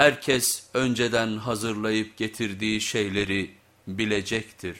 herkes önceden hazırlayıp getirdiği şeyleri bilecektir.